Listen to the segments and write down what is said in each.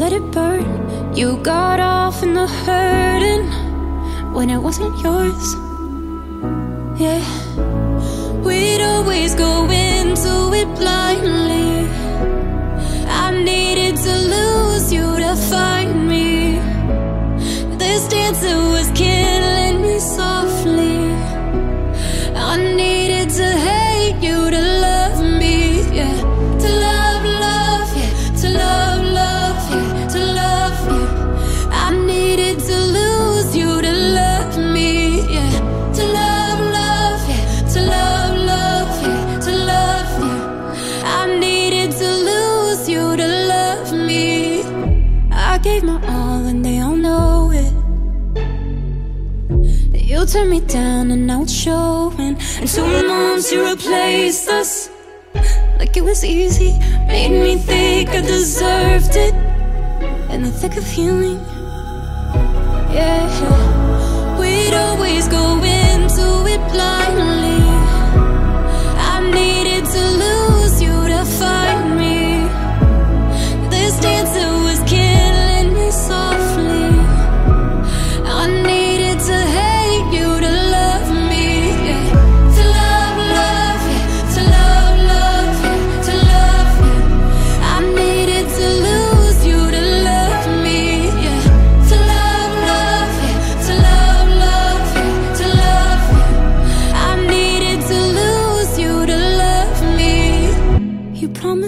let it burn. You got off in the hurting when it wasn't yours. Yeah, we'd always go into it blindly. I needed to lose you to find me. This dancer was killing gave my all and they all know it. You turned me down and now it's showing. And two months you replaced us like it was easy. Made me think I deserved it. In the thick of healing, yeah.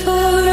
for